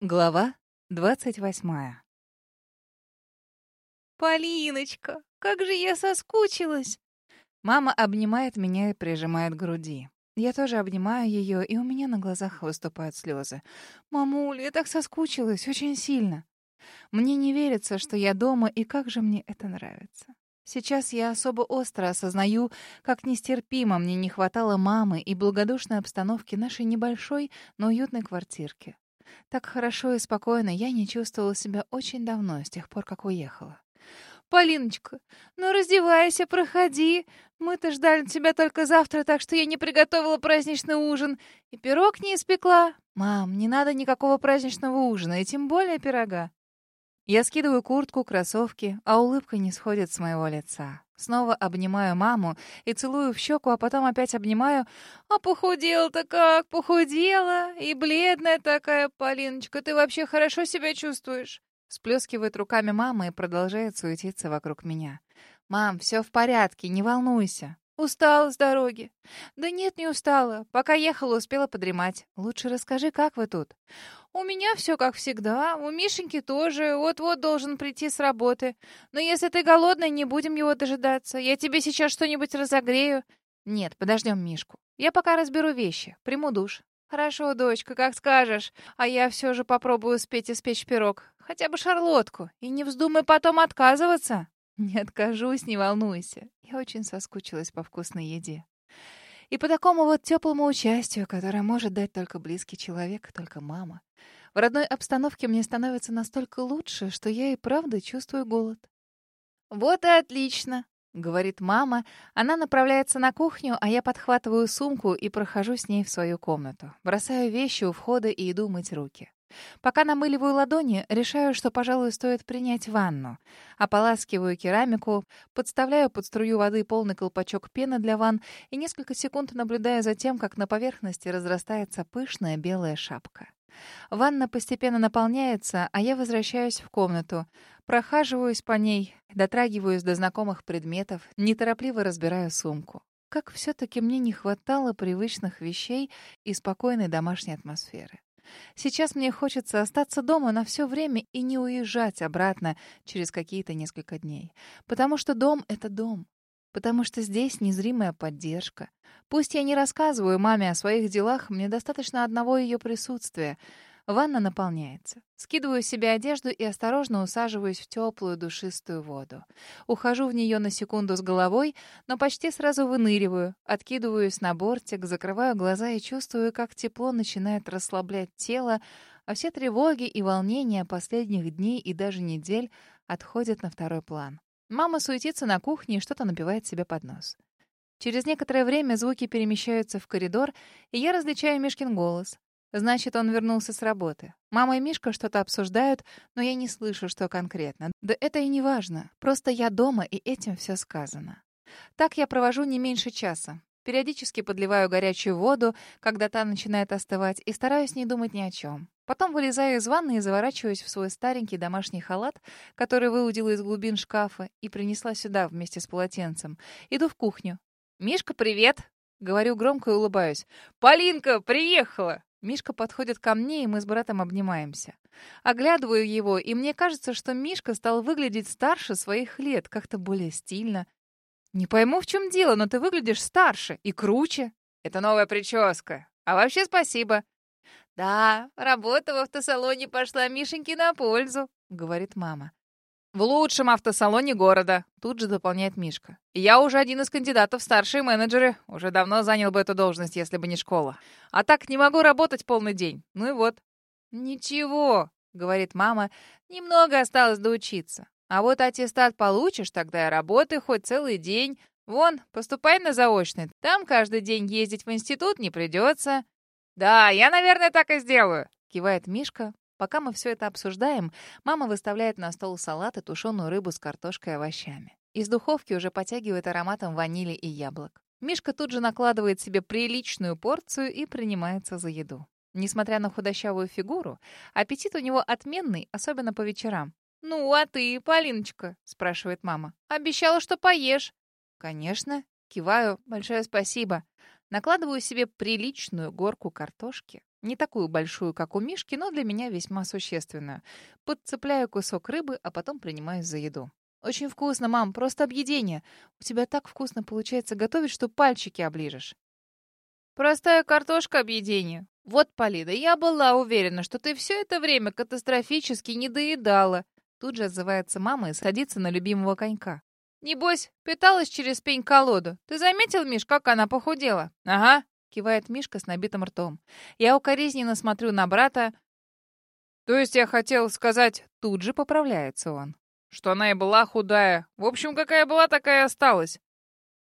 Глава двадцать восьмая. «Полиночка, как же я соскучилась!» Мама обнимает меня и прижимает к груди. Я тоже обнимаю ее, и у меня на глазах выступают слезы. «Мамуль, я так соскучилась, очень сильно!» Мне не верится, что я дома, и как же мне это нравится. Сейчас я особо остро осознаю, как нестерпимо мне не хватало мамы и благодушной обстановки нашей небольшой, но уютной квартирки. Так хорошо и спокойно я не чувствовала себя очень давно, с тех пор, как уехала. «Полиночка, ну раздевайся, проходи. Мы-то ждали тебя только завтра, так что я не приготовила праздничный ужин. И пирог не испекла. Мам, не надо никакого праздничного ужина, и тем более пирога. Я скидываю куртку, кроссовки, а улыбка не сходит с моего лица. Снова обнимаю маму и целую в щеку, а потом опять обнимаю. «А похудела-то как? Похудела? И бледная такая, Полиночка. Ты вообще хорошо себя чувствуешь?» Сплескивает руками мама и продолжает суетиться вокруг меня. «Мам, все в порядке, не волнуйся». «Устала с дороги?» «Да нет, не устала. Пока ехала, успела подремать. Лучше расскажи, как вы тут?» «У меня все как всегда. У Мишеньки тоже. Вот-вот должен прийти с работы. Но если ты голодная, не будем его дожидаться. Я тебе сейчас что-нибудь разогрею». «Нет, подождем Мишку. Я пока разберу вещи. Приму душ». «Хорошо, дочка, как скажешь. А я все же попробую успеть испечь пирог. Хотя бы шарлотку. И не вздумай потом отказываться». «Не откажусь, не волнуйся. Я очень соскучилась по вкусной еде. И по такому вот теплому участию, которое может дать только близкий человек, только мама. В родной обстановке мне становится настолько лучше, что я и правда чувствую голод. «Вот и отлично», — говорит мама. Она направляется на кухню, а я подхватываю сумку и прохожу с ней в свою комнату. Бросаю вещи у входа и иду мыть руки. Пока намыливаю ладони, решаю, что, пожалуй, стоит принять ванну. Ополаскиваю керамику, подставляю под струю воды полный колпачок пены для ванн и несколько секунд наблюдаю за тем, как на поверхности разрастается пышная белая шапка. Ванна постепенно наполняется, а я возвращаюсь в комнату. Прохаживаюсь по ней, дотрагиваюсь до знакомых предметов, неторопливо разбираю сумку. Как все-таки мне не хватало привычных вещей и спокойной домашней атмосферы. Сейчас мне хочется остаться дома на все время и не уезжать обратно через какие-то несколько дней. Потому что дом — это дом. Потому что здесь незримая поддержка. Пусть я не рассказываю маме о своих делах, мне достаточно одного ее присутствия — Ванна наполняется. Скидываю себе одежду и осторожно усаживаюсь в теплую душистую воду. Ухожу в нее на секунду с головой, но почти сразу выныриваю, откидываюсь на бортик, закрываю глаза и чувствую, как тепло начинает расслаблять тело, а все тревоги и волнения последних дней и даже недель отходят на второй план. Мама суетится на кухне и что-то напивает себе под нос. Через некоторое время звуки перемещаются в коридор, и я различаю Мишкин голос. Значит, он вернулся с работы. Мама и Мишка что-то обсуждают, но я не слышу, что конкретно. Да это и не важно. Просто я дома, и этим все сказано. Так я провожу не меньше часа. Периодически подливаю горячую воду, когда та начинает остывать, и стараюсь не думать ни о чем. Потом вылезаю из ванны и заворачиваюсь в свой старенький домашний халат, который выудила из глубин шкафа и принесла сюда вместе с полотенцем. Иду в кухню. «Мишка, привет!» Говорю громко и улыбаюсь. «Полинка, приехала!» Мишка подходит ко мне, и мы с братом обнимаемся. Оглядываю его, и мне кажется, что Мишка стал выглядеть старше своих лет, как-то более стильно. «Не пойму, в чем дело, но ты выглядишь старше и круче». «Это новая прическа. А вообще спасибо». «Да, работа в автосалоне пошла Мишеньке на пользу», — говорит мама. «В лучшем автосалоне города», — тут же дополняет Мишка. «Я уже один из кандидатов в старшие менеджеры. Уже давно занял бы эту должность, если бы не школа. А так не могу работать полный день. Ну и вот». «Ничего», — говорит мама, — «немного осталось доучиться. А вот аттестат получишь, тогда и работай хоть целый день. Вон, поступай на заочный. Там каждый день ездить в институт не придется». «Да, я, наверное, так и сделаю», — кивает Мишка, Пока мы все это обсуждаем, мама выставляет на стол салат и тушеную рыбу с картошкой и овощами. Из духовки уже потягивает ароматом ванили и яблок. Мишка тут же накладывает себе приличную порцию и принимается за еду. Несмотря на худощавую фигуру, аппетит у него отменный, особенно по вечерам. «Ну, а ты, Полиночка?» — спрашивает мама. «Обещала, что поешь». «Конечно». Киваю. «Большое спасибо». Накладываю себе приличную горку картошки, Не такую большую, как у Мишки, но для меня весьма существенную. Подцепляю кусок рыбы, а потом принимаюсь за еду. «Очень вкусно, мам, просто объедение. У тебя так вкусно получается готовить, что пальчики оближешь». «Простая картошка объедение. Вот, Полида, я была уверена, что ты все это время катастрофически не доедала». Тут же отзывается мама и садится на любимого конька. «Небось, питалась через пень-колоду. Ты заметил, Миш, как она похудела?» «Ага», — кивает Мишка с набитым ртом. Я укоризненно смотрю на брата. «То есть я хотел сказать...» Тут же поправляется он. «Что она и была худая. В общем, какая была, такая и осталась».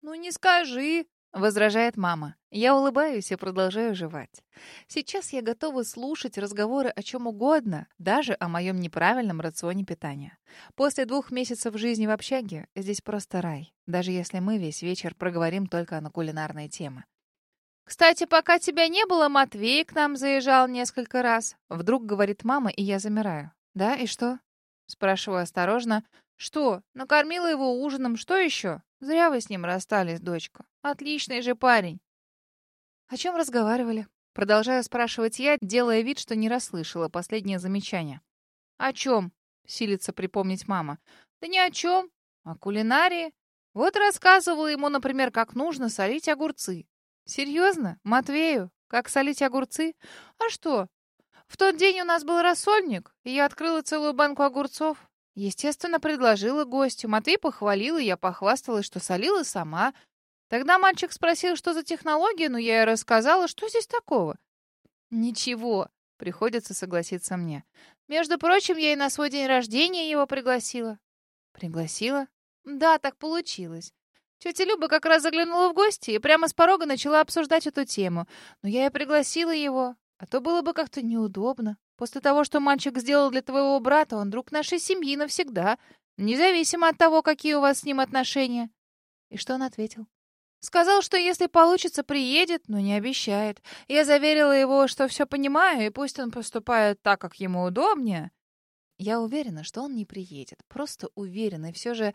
«Ну не скажи», — возражает мама. Я улыбаюсь и продолжаю жевать. Сейчас я готова слушать разговоры о чем угодно, даже о моем неправильном рационе питания. После двух месяцев жизни в общаге здесь просто рай, даже если мы весь вечер проговорим только на кулинарные темы. «Кстати, пока тебя не было, Матвей к нам заезжал несколько раз». Вдруг говорит мама, и я замираю. «Да, и что?» Спрашиваю осторожно. «Что? Накормила его ужином, что еще? Зря вы с ним расстались, дочка. Отличный же парень». «О чем разговаривали?» Продолжаю спрашивать я, делая вид, что не расслышала последнее замечание. «О чем?» — силится припомнить мама. «Да ни о чем. О кулинарии. Вот рассказывала ему, например, как нужно солить огурцы». «Серьезно? Матвею? Как солить огурцы? А что? В тот день у нас был рассольник, и я открыла целую банку огурцов. Естественно, предложила гостю. Матвей похвалил, и я похвасталась, что солила сама. Тогда мальчик спросил, что за технология, но я и рассказала, что здесь такого. Ничего, приходится согласиться мне. Между прочим, я и на свой день рождения его пригласила. Пригласила? Да, так получилось. Тетя Люба как раз заглянула в гости и прямо с порога начала обсуждать эту тему. Но я и пригласила его, а то было бы как-то неудобно. После того, что мальчик сделал для твоего брата, он друг нашей семьи навсегда, независимо от того, какие у вас с ним отношения. И что он ответил? Сказал, что если получится, приедет, но не обещает. Я заверила его, что все понимаю, и пусть он поступает так, как ему удобнее. Я уверена, что он не приедет. Просто уверена. И все же...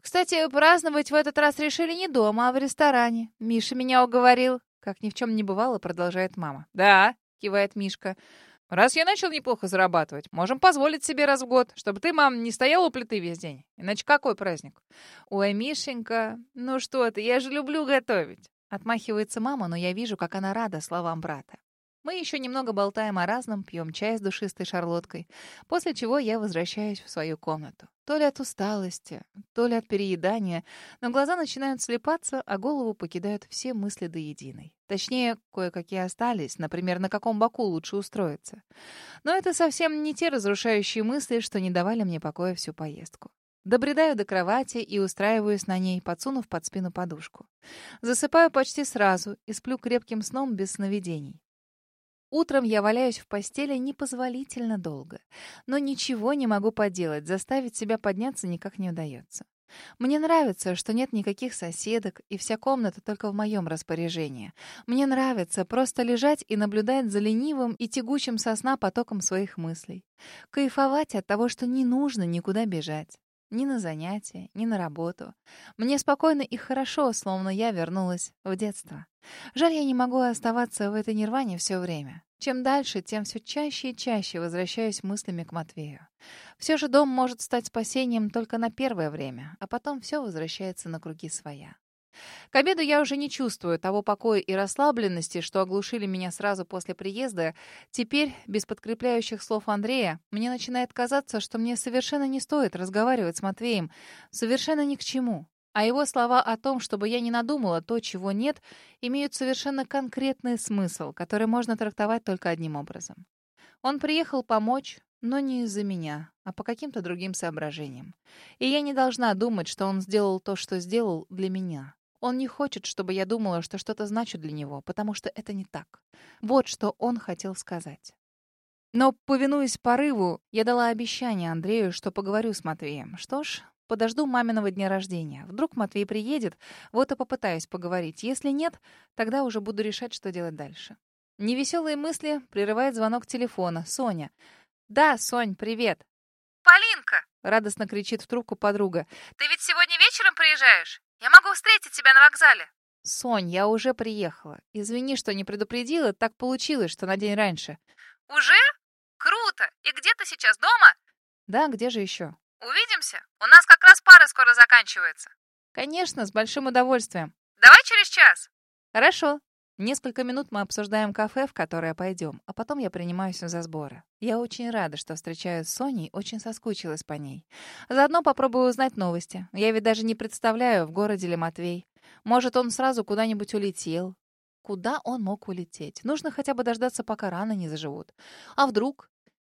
Кстати, праздновать в этот раз решили не дома, а в ресторане. Миша меня уговорил. Как ни в чем не бывало, продолжает мама. «Да», — кивает Мишка. Раз я начал неплохо зарабатывать, можем позволить себе раз в год, чтобы ты, мам, не стояла у плиты весь день. Иначе какой праздник? Ой, Мишенька, ну что ты, я же люблю готовить. Отмахивается мама, но я вижу, как она рада словам брата. Мы еще немного болтаем о разном, пьем чай с душистой шарлоткой, после чего я возвращаюсь в свою комнату. То ли от усталости, то ли от переедания, но глаза начинают слепаться, а голову покидают все мысли до единой. Точнее, кое-какие остались, например, на каком боку лучше устроиться. Но это совсем не те разрушающие мысли, что не давали мне покоя всю поездку. Добредаю до кровати и устраиваюсь на ней, подсунув под спину подушку. Засыпаю почти сразу и сплю крепким сном без сновидений. Утром я валяюсь в постели непозволительно долго. Но ничего не могу поделать, заставить себя подняться никак не удается. Мне нравится, что нет никаких соседок, и вся комната только в моем распоряжении. Мне нравится просто лежать и наблюдать за ленивым и тягучим сосна потоком своих мыслей. Кайфовать от того, что не нужно никуда бежать. Ни на занятия, ни на работу. Мне спокойно и хорошо, словно я вернулась в детство. Жаль, я не могу оставаться в этой нирване все время. Чем дальше, тем все чаще и чаще возвращаюсь мыслями к Матвею. Все же дом может стать спасением только на первое время, а потом все возвращается на круги своя. К обеду я уже не чувствую того покоя и расслабленности, что оглушили меня сразу после приезда. Теперь, без подкрепляющих слов Андрея, мне начинает казаться, что мне совершенно не стоит разговаривать с Матвеем. Совершенно ни к чему. А его слова о том, чтобы я не надумала то, чего нет, имеют совершенно конкретный смысл, который можно трактовать только одним образом. Он приехал помочь, но не из-за меня, а по каким-то другим соображениям. И я не должна думать, что он сделал то, что сделал для меня. Он не хочет, чтобы я думала, что что-то значит для него, потому что это не так. Вот что он хотел сказать. Но, повинуясь порыву, я дала обещание Андрею, что поговорю с Матвеем. Что ж, подожду маминого дня рождения. Вдруг Матвей приедет, вот и попытаюсь поговорить. Если нет, тогда уже буду решать, что делать дальше. Невеселые мысли прерывает звонок телефона. Соня. «Да, Сонь, привет». «Полинка!» — радостно кричит в трубку подруга. «Ты ведь сегодня вечером приезжаешь? Я могу встретить тебя на вокзале». «Сонь, я уже приехала. Извини, что не предупредила, так получилось, что на день раньше». «Уже? Круто! И где ты сейчас, дома?» «Да, где же еще?» «Увидимся? У нас как раз пара скоро заканчивается». «Конечно, с большим удовольствием». «Давай через час». «Хорошо». Несколько минут мы обсуждаем кафе, в которое пойдем, а потом я принимаюсь за сборы. Я очень рада, что встречаюсь с Соней, очень соскучилась по ней. Заодно попробую узнать новости. Я ведь даже не представляю, в городе ли Матвей. Может, он сразу куда-нибудь улетел. Куда он мог улететь? Нужно хотя бы дождаться, пока раны не заживут. А вдруг?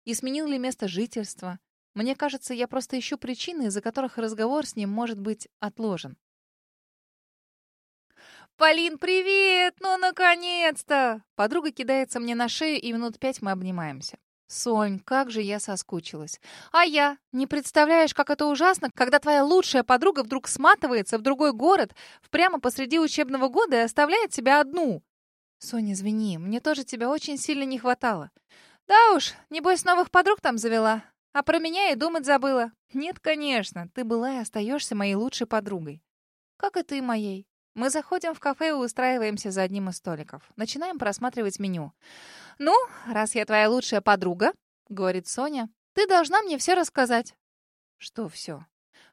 И сменил ли место жительства? Мне кажется, я просто ищу причины, из-за которых разговор с ним может быть отложен. «Полин, привет! Ну, наконец-то!» Подруга кидается мне на шею, и минут пять мы обнимаемся. «Сонь, как же я соскучилась. А я? Не представляешь, как это ужасно, когда твоя лучшая подруга вдруг сматывается в другой город прямо посреди учебного года и оставляет тебя одну. Соня, извини, мне тоже тебя очень сильно не хватало. Да уж, небось, новых подруг там завела. А про меня и думать забыла. Нет, конечно, ты была и остаешься моей лучшей подругой. Как и ты моей. Мы заходим в кафе и устраиваемся за одним из столиков. Начинаем просматривать меню. «Ну, раз я твоя лучшая подруга», — говорит Соня, — «ты должна мне все рассказать». «Что все?»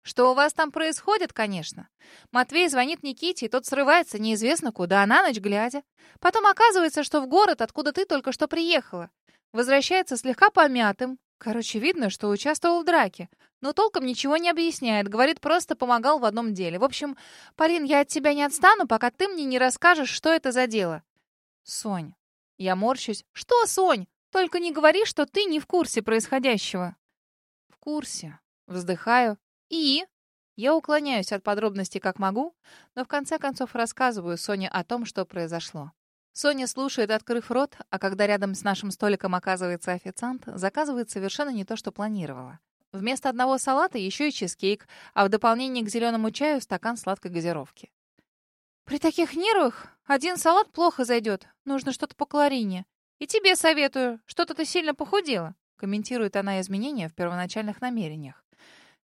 «Что у вас там происходит, конечно?» Матвей звонит Никите, и тот срывается неизвестно куда, на ночь глядя. Потом оказывается, что в город, откуда ты только что приехала. Возвращается слегка помятым. Короче, видно, что участвовал в драке. Но толком ничего не объясняет. Говорит, просто помогал в одном деле. В общем, Полин, я от тебя не отстану, пока ты мне не расскажешь, что это за дело. Сонь. Я морщусь. Что, Сонь? Только не говори, что ты не в курсе происходящего. В курсе. Вздыхаю. И? Я уклоняюсь от подробностей как могу, но в конце концов рассказываю Соне о том, что произошло. Соня слушает, открыв рот, а когда рядом с нашим столиком оказывается официант, заказывает совершенно не то, что планировала. Вместо одного салата еще и чизкейк, а в дополнение к зеленому чаю стакан сладкой газировки. «При таких нервах один салат плохо зайдет. Нужно что-то по калорийне. И тебе советую. Что-то ты сильно похудела», комментирует она изменения в первоначальных намерениях.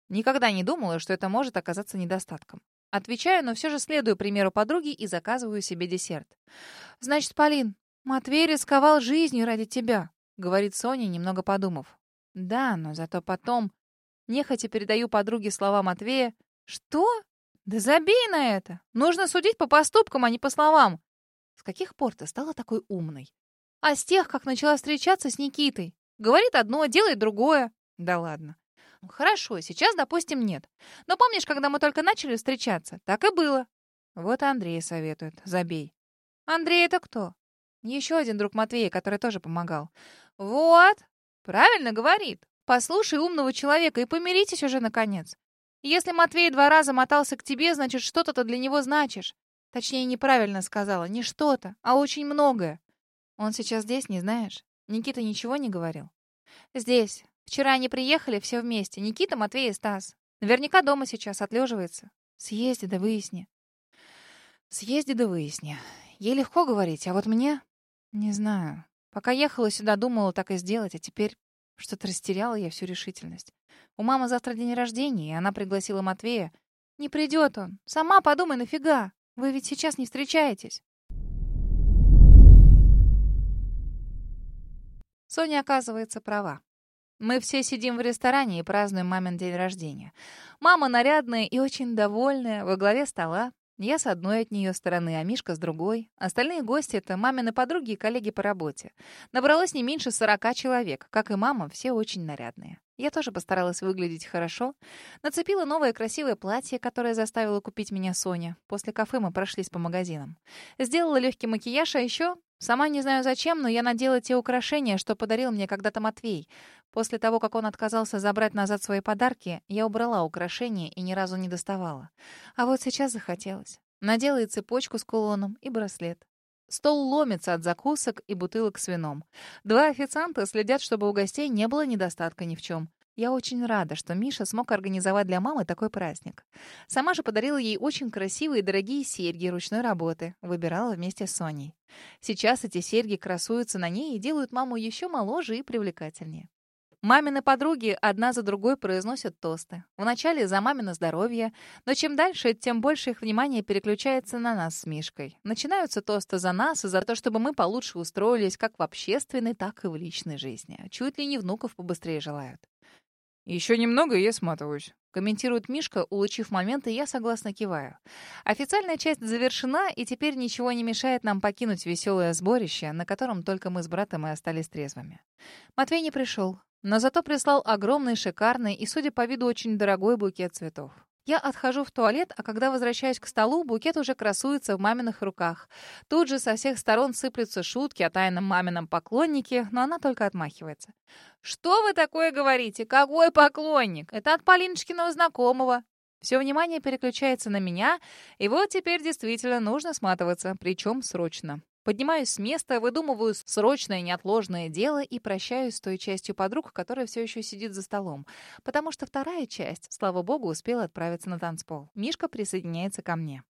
Никогда не думала, что это может оказаться недостатком. Отвечаю, но все же следую примеру подруги и заказываю себе десерт. «Значит, Полин, Матвей рисковал жизнью ради тебя», — говорит Соня, немного подумав. «Да, но зато потом Нехотя передаю подруге слова Матвея. «Что? Да забей на это! Нужно судить по поступкам, а не по словам!» С каких пор ты стала такой умной? А с тех, как начала встречаться с Никитой. Говорит одно, делает другое. Да ладно. Ну, хорошо, сейчас, допустим, нет. Но помнишь, когда мы только начали встречаться? Так и было. Вот Андрей советует. Забей. Андрей это кто? Еще один друг Матвея, который тоже помогал. Вот. Правильно говорит. Послушай умного человека и помиритесь уже, наконец. Если Матвей два раза мотался к тебе, значит, что-то ты для него значишь. Точнее, неправильно сказала. Не что-то, а очень многое. Он сейчас здесь, не знаешь? Никита ничего не говорил? Здесь. Вчера они приехали все вместе. Никита, Матвей и Стас. Наверняка дома сейчас отлеживается. Съезди да выясни. Съезди да выясни. Ей легко говорить, а вот мне... Не знаю. Пока ехала сюда, думала так и сделать, а теперь что-то растеряла я всю решительность. У мамы завтра день рождения, и она пригласила Матвея. «Не придет он. Сама подумай, нафига? Вы ведь сейчас не встречаетесь». Соня, оказывается, права. Мы все сидим в ресторане и празднуем мамин день рождения. Мама нарядная и очень довольная, во главе стола. Я с одной от нее стороны, а Мишка с другой. Остальные гости — это мамины подруги и коллеги по работе. Набралось не меньше сорока человек. Как и мама, все очень нарядные. Я тоже постаралась выглядеть хорошо. Нацепила новое красивое платье, которое заставила купить меня Соня. После кафе мы прошлись по магазинам. Сделала легкий макияж, а еще Сама не знаю зачем, но я надела те украшения, что подарил мне когда-то Матвей. После того, как он отказался забрать назад свои подарки, я убрала украшения и ни разу не доставала. А вот сейчас захотелось. Надела и цепочку с кулоном, и браслет. Стол ломится от закусок и бутылок с вином. Два официанта следят, чтобы у гостей не было недостатка ни в чем. Я очень рада, что Миша смог организовать для мамы такой праздник. Сама же подарила ей очень красивые и дорогие серьги ручной работы. Выбирала вместе с Соней. Сейчас эти серьги красуются на ней и делают маму еще моложе и привлекательнее. Мамины подруги одна за другой произносят тосты. Вначале за мамино здоровье, но чем дальше, тем больше их внимание переключается на нас с Мишкой. Начинаются тосты за нас и за то, чтобы мы получше устроились как в общественной, так и в личной жизни. Чуть ли не внуков побыстрее желают. «Еще немного, и я сматываюсь», — комментирует Мишка, улучив момент, и я согласно киваю. Официальная часть завершена, и теперь ничего не мешает нам покинуть веселое сборище, на котором только мы с братом и остались трезвыми. Матвей не пришел, но зато прислал огромный, шикарный и, судя по виду, очень дорогой букет цветов. Я отхожу в туалет, а когда возвращаюсь к столу, букет уже красуется в маминых руках. Тут же со всех сторон сыплются шутки о тайном мамином поклоннике, но она только отмахивается. «Что вы такое говорите? Какой поклонник? Это от Полиночкиного знакомого». Все внимание переключается на меня, и вот теперь действительно нужно сматываться, причем срочно. Поднимаюсь с места, выдумываю срочное неотложное дело и прощаюсь с той частью подруг, которая все еще сидит за столом. Потому что вторая часть, слава богу, успела отправиться на танцпол. Мишка присоединяется ко мне.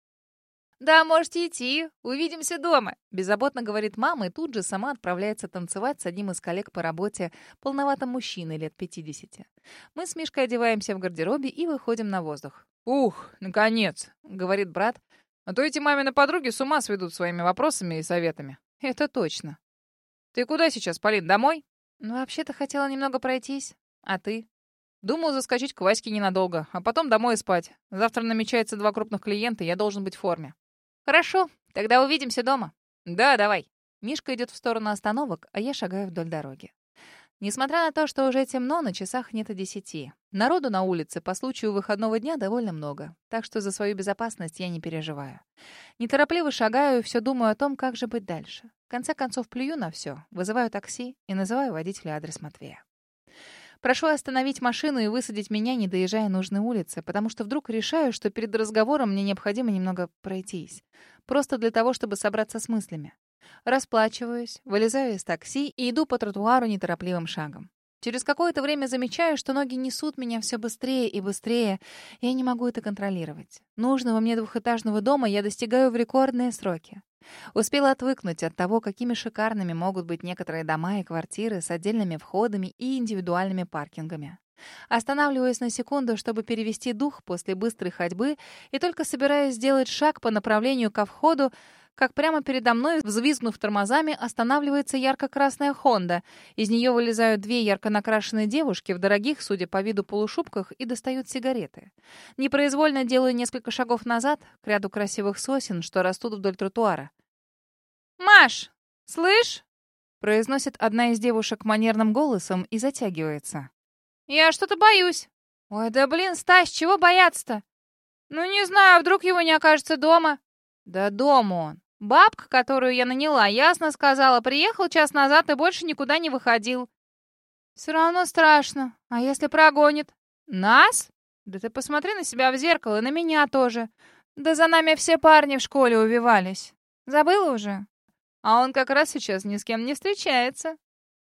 «Да, можете идти. Увидимся дома», — беззаботно говорит мама и тут же сама отправляется танцевать с одним из коллег по работе, полноватым мужчиной лет 50. Мы с Мишкой одеваемся в гардеробе и выходим на воздух. «Ух, наконец», — говорит брат, а то эти мамины подруги с ума сведут своими вопросами и советами. Это точно. Ты куда сейчас, Полин, домой? Ну, вообще-то хотела немного пройтись. А ты? Думал заскочить к Ваське ненадолго, а потом домой спать. Завтра намечается два крупных клиента, я должен быть в форме. Хорошо, тогда увидимся дома. Да, давай. Мишка идет в сторону остановок, а я шагаю вдоль дороги. Несмотря на то, что уже темно, на часах нет и десяти. Народу на улице по случаю выходного дня довольно много, так что за свою безопасность я не переживаю. Неторопливо шагаю и все думаю о том, как же быть дальше. В конце концов, плюю на все, вызываю такси и называю водителя адрес Матвея. Прошу остановить машину и высадить меня, не доезжая нужной улицы, потому что вдруг решаю, что перед разговором мне необходимо немного пройтись. Просто для того, чтобы собраться с мыслями. Расплачиваюсь, вылезаю из такси и иду по тротуару неторопливым шагом. Через какое-то время замечаю, что ноги несут меня все быстрее и быстрее, я не могу это контролировать. Нужного мне двухэтажного дома я достигаю в рекордные сроки. Успела отвыкнуть от того, какими шикарными могут быть некоторые дома и квартиры с отдельными входами и индивидуальными паркингами. Останавливаюсь на секунду, чтобы перевести дух после быстрой ходьбы, и только собираюсь сделать шаг по направлению ко входу, как прямо передо мной, взвизгнув тормозами, останавливается ярко-красная «Хонда». Из нее вылезают две ярко накрашенные девушки в дорогих, судя по виду, полушубках и достают сигареты. Непроизвольно делаю несколько шагов назад к ряду красивых сосен, что растут вдоль тротуара. «Маш, слышь?» — произносит одна из девушек манерным голосом и затягивается. «Я что-то боюсь». «Ой, да блин, Стась, чего бояться-то?» «Ну, не знаю, вдруг его не окажется дома». «Да дома он. Бабка, которую я наняла, ясно сказала, приехал час назад и больше никуда не выходил. Все равно страшно. А если прогонит? Нас? Да ты посмотри на себя в зеркало, и на меня тоже. Да за нами все парни в школе увивались. Забыла уже? А он как раз сейчас ни с кем не встречается.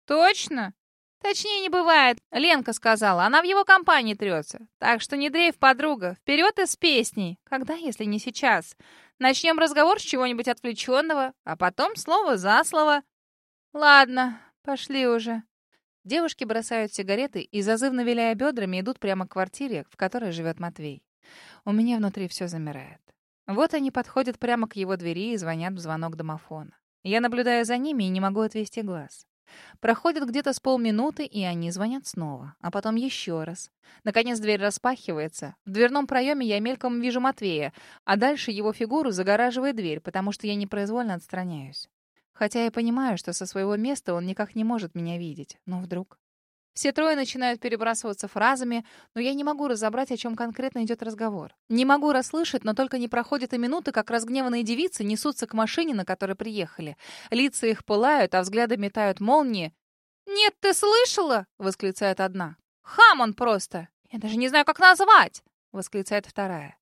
Точно? Точнее, не бывает. Ленка сказала, она в его компании трется. Так что не дрейф, подруга. Вперед и с песней. Когда, если не сейчас? Начнем разговор с чего-нибудь отвлеченного, а потом слово за слово. Ладно, пошли уже. Девушки бросают сигареты и, зазывно виляя бедрами, идут прямо к квартире, в которой живет Матвей. У меня внутри все замирает. Вот они подходят прямо к его двери и звонят в звонок домофона. Я наблюдаю за ними и не могу отвести глаз. Проходит где-то с полминуты, и они звонят снова, а потом еще раз. Наконец дверь распахивается. В дверном проеме я мельком вижу Матвея, а дальше его фигуру загораживает дверь, потому что я непроизвольно отстраняюсь. Хотя я понимаю, что со своего места он никак не может меня видеть. Но вдруг... Все трое начинают перебрасываться фразами, но я не могу разобрать, о чем конкретно идет разговор. Не могу расслышать, но только не проходит и минуты, как разгневанные девицы несутся к машине, на которой приехали. Лица их пылают, а взгляды метают молнии. «Нет, ты слышала?» — восклицает одна. «Хам он просто! Я даже не знаю, как назвать!» — восклицает вторая.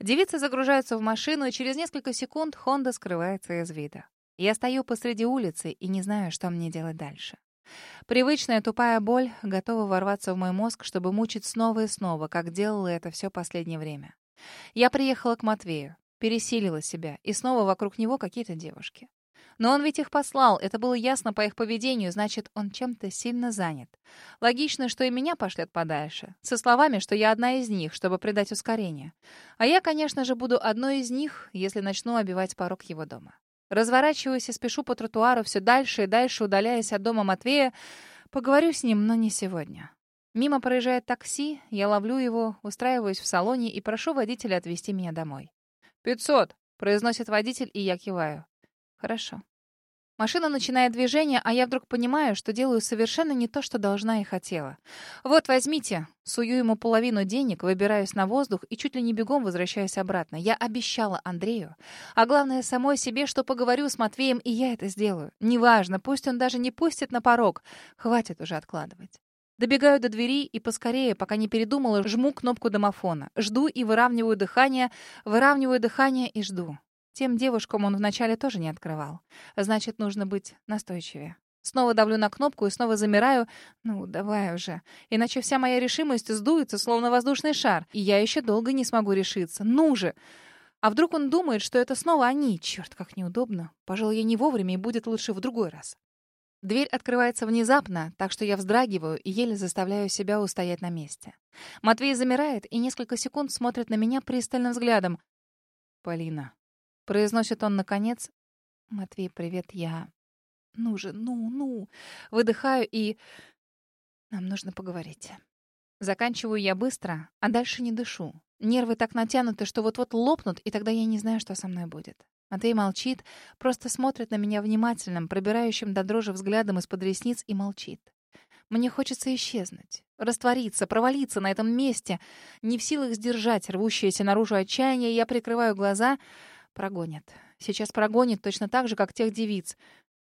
Девицы загружаются в машину, и через несколько секунд Хонда скрывается из вида. Я стою посреди улицы и не знаю, что мне делать дальше. Привычная тупая боль готова ворваться в мой мозг, чтобы мучить снова и снова, как делала это все последнее время. Я приехала к Матвею, пересилила себя, и снова вокруг него какие-то девушки. Но он ведь их послал, это было ясно по их поведению, значит, он чем-то сильно занят. Логично, что и меня пошлет подальше, со словами, что я одна из них, чтобы придать ускорение. А я, конечно же, буду одной из них, если начну обивать порог его дома. Разворачиваюсь и спешу по тротуару все дальше и дальше, удаляясь от дома Матвея. Поговорю с ним, но не сегодня. Мимо проезжает такси, я ловлю его, устраиваюсь в салоне и прошу водителя отвезти меня домой. «Пятьсот», — произносит водитель, и я киваю. Хорошо. Машина начинает движение, а я вдруг понимаю, что делаю совершенно не то, что должна и хотела. «Вот, возьмите». Сую ему половину денег, выбираюсь на воздух и чуть ли не бегом возвращаюсь обратно. Я обещала Андрею. А главное, самой себе, что поговорю с Матвеем, и я это сделаю. Неважно, пусть он даже не пустит на порог. Хватит уже откладывать. Добегаю до двери и поскорее, пока не передумала, жму кнопку домофона. Жду и выравниваю дыхание, выравниваю дыхание и жду. Тем девушкам он вначале тоже не открывал. Значит, нужно быть настойчивее. Снова давлю на кнопку и снова замираю. Ну, давай уже. Иначе вся моя решимость сдуется, словно воздушный шар. И я еще долго не смогу решиться. Ну же! А вдруг он думает, что это снова они? Черт, как неудобно. Пожалуй, я не вовремя и будет лучше в другой раз. Дверь открывается внезапно, так что я вздрагиваю и еле заставляю себя устоять на месте. Матвей замирает и несколько секунд смотрит на меня пристальным взглядом. «Полина, Произносит он наконец. «Матвей, привет, я...» «Ну же, ну, ну...» Выдыхаю и... «Нам нужно поговорить». Заканчиваю я быстро, а дальше не дышу. Нервы так натянуты, что вот-вот лопнут, и тогда я не знаю, что со мной будет. Матвей молчит, просто смотрит на меня внимательным, пробирающим до дрожи взглядом из-под ресниц и молчит. Мне хочется исчезнуть, раствориться, провалиться на этом месте. Не в силах сдержать рвущееся наружу отчаяние, я прикрываю глаза — Прогонит. Сейчас прогонит точно так же, как тех девиц.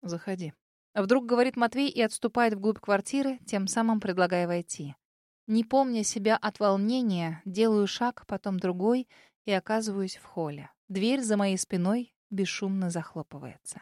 Заходи. Вдруг говорит Матвей и отступает вглубь квартиры, тем самым предлагая войти. Не помня себя от волнения, делаю шаг, потом другой и оказываюсь в холле. Дверь за моей спиной бесшумно захлопывается.